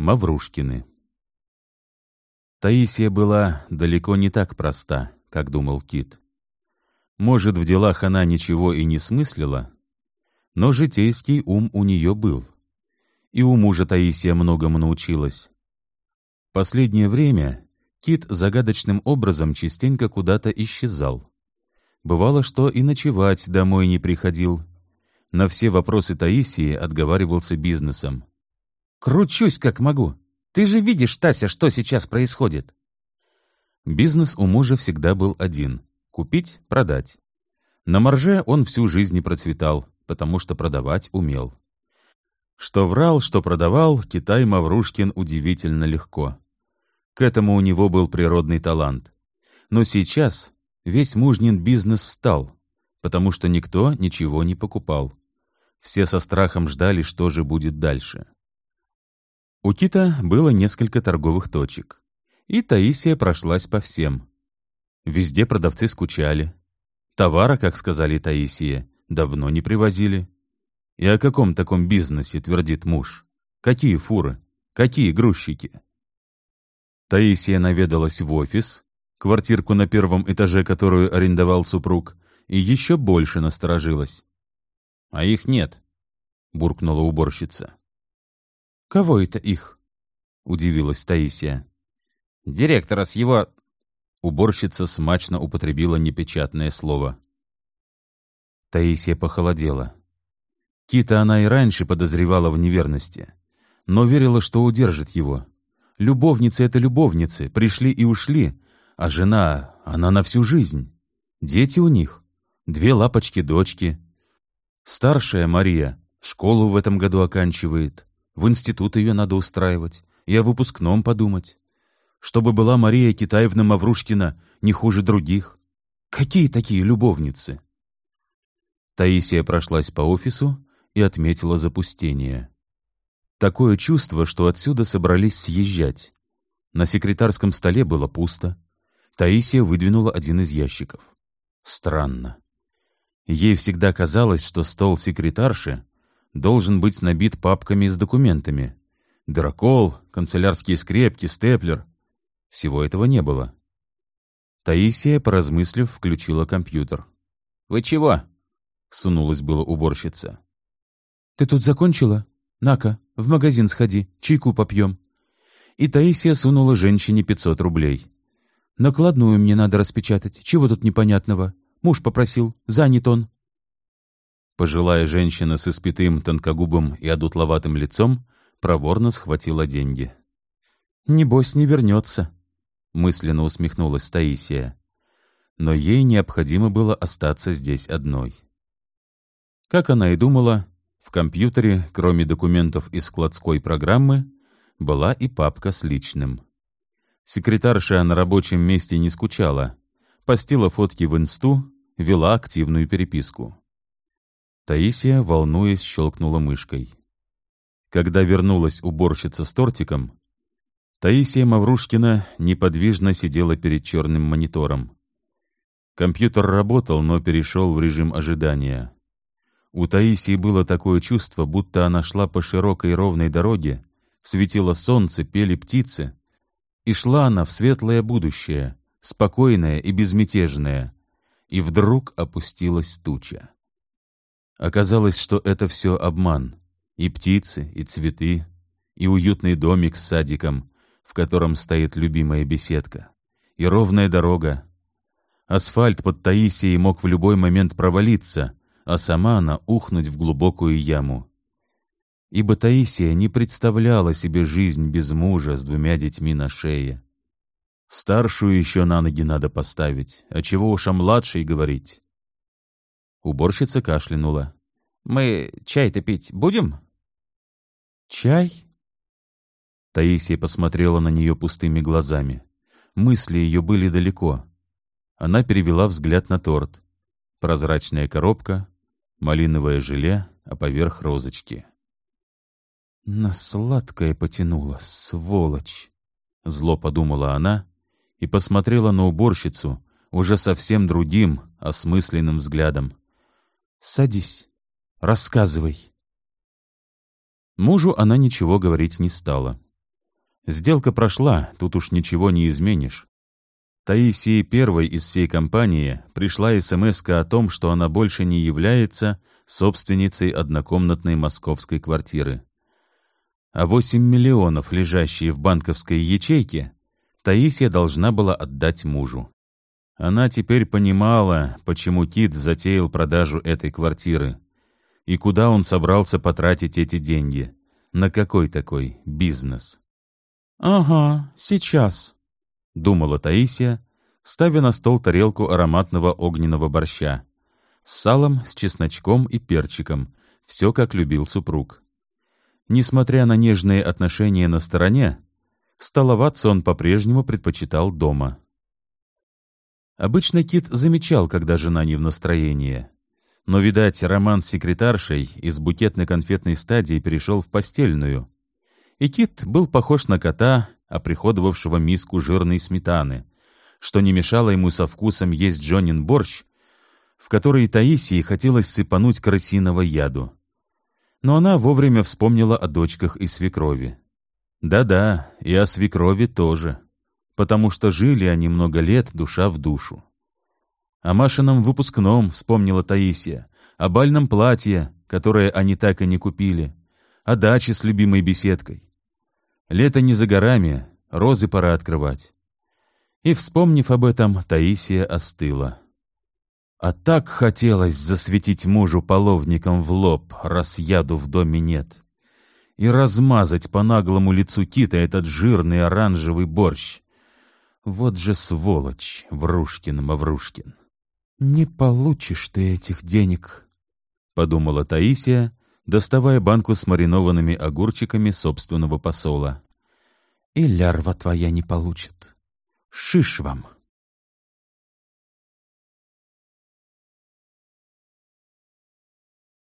Маврушкины Таисия была далеко не так проста, как думал Кит. Может, в делах она ничего и не смыслила, но житейский ум у нее был. И у мужа Таисия многому научилась. Последнее время Кит загадочным образом частенько куда-то исчезал. Бывало, что и ночевать домой не приходил. На все вопросы Таисии отговаривался бизнесом. «Кручусь, как могу. Ты же видишь, Тася, что сейчас происходит?» Бизнес у мужа всегда был один — купить, продать. На марже он всю жизнь не процветал, потому что продавать умел. Что врал, что продавал, Китай Маврушкин удивительно легко. К этому у него был природный талант. Но сейчас весь мужнин бизнес встал, потому что никто ничего не покупал. Все со страхом ждали, что же будет дальше. У Кита было несколько торговых точек, и Таисия прошлась по всем. Везде продавцы скучали. Товара, как сказали Таисия, давно не привозили. И о каком таком бизнесе твердит муж? Какие фуры? Какие грузчики? Таисия наведалась в офис, квартирку на первом этаже, которую арендовал супруг, и еще больше насторожилась. — А их нет, — буркнула уборщица. «Кого это их?» — удивилась Таисия. «Директора с его...» Уборщица смачно употребила непечатное слово. Таисия похолодела. Кита она и раньше подозревала в неверности, но верила, что удержит его. Любовницы — это любовницы, пришли и ушли, а жена, она на всю жизнь. Дети у них, две лапочки-дочки. Старшая Мария школу в этом году оканчивает, в институт ее надо устраивать, и о выпускном подумать. Чтобы была Мария Китаевна Маврушкина не хуже других. Какие такие любовницы? Таисия прошлась по офису и отметила запустение. Такое чувство, что отсюда собрались съезжать. На секретарском столе было пусто. Таисия выдвинула один из ящиков. Странно. Ей всегда казалось, что стол секретарши должен быть набит папками с документами. Дракол, канцелярские скрепки, степлер. Всего этого не было. Таисия, поразмыслив, включила компьютер. «Вы чего?» — сунулась была уборщица. «Ты тут закончила? На-ка, в магазин сходи, чайку попьем». И Таисия сунула женщине пятьсот рублей. «Накладную мне надо распечатать. Чего тут непонятного? Муж попросил. Занят он». Пожилая женщина с испитым тонкогубым и одутловатым лицом проворно схватила деньги. «Небось, не вернется», — мысленно усмехнулась Таисия. Но ей необходимо было остаться здесь одной. Как она и думала, в компьютере, кроме документов из складской программы, была и папка с личным. Секретарша на рабочем месте не скучала, постила фотки в инсту, вела активную переписку. Таисия, волнуясь, щелкнула мышкой. Когда вернулась уборщица с тортиком, Таисия Маврушкина неподвижно сидела перед черным монитором. Компьютер работал, но перешел в режим ожидания. У Таисии было такое чувство, будто она шла по широкой ровной дороге, светило солнце, пели птицы, и шла она в светлое будущее, спокойное и безмятежное, и вдруг опустилась туча. Оказалось, что это все обман. И птицы, и цветы, и уютный домик с садиком, в котором стоит любимая беседка, и ровная дорога. Асфальт под Таисией мог в любой момент провалиться, а сама она ухнуть в глубокую яму. Ибо Таисия не представляла себе жизнь без мужа с двумя детьми на шее. Старшую еще на ноги надо поставить, а чего уж о младшей говорить. Уборщица кашлянула. «Мы чай-то пить будем?» «Чай?» Таисия посмотрела на нее пустыми глазами. Мысли ее были далеко. Она перевела взгляд на торт. Прозрачная коробка, малиновое желе, а поверх розочки. «На сладкое потянуло, сволочь!» Зло подумала она и посмотрела на уборщицу уже совсем другим, осмысленным взглядом. Садись, рассказывай. Мужу она ничего говорить не стала. Сделка прошла, тут уж ничего не изменишь. Таисии первой из всей компании пришла смс о том, что она больше не является собственницей однокомнатной московской квартиры. А 8 миллионов, лежащие в банковской ячейке, Таисия должна была отдать мужу. Она теперь понимала, почему Кит затеял продажу этой квартиры и куда он собрался потратить эти деньги, на какой такой бизнес. «Ага, сейчас», — думала Таисия, ставя на стол тарелку ароматного огненного борща. С салом, с чесночком и перчиком, все как любил супруг. Несмотря на нежные отношения на стороне, столоваться он по-прежнему предпочитал дома. Обычно Кит замечал, когда жена не в настроении. Но, видать, роман с секретаршей из букетно-конфетной стадии перешел в постельную. И Кит был похож на кота, оприходовавшего миску жирной сметаны, что не мешало ему со вкусом есть Джонин борщ, в который Таисии хотелось сыпануть крысиного яду но она вовремя вспомнила о дочках и свекрови. Да-да, и о свекрови тоже, потому что жили они много лет душа в душу. О Машином выпускном вспомнила Таисия, о бальном платье, которое они так и не купили, о даче с любимой беседкой. Лето не за горами, розы пора открывать. И, вспомнив об этом, Таисия остыла. А так хотелось засветить мужу половником в лоб, раз яду в доме нет, и размазать по наглому лицу Кита этот жирный оранжевый борщ. Вот же сволочь, Врушкин-Маврушкин. «Не получишь ты этих денег», — подумала Таисия, доставая банку с маринованными огурчиками собственного посола. «И лярва твоя не получит. Шиш вам!»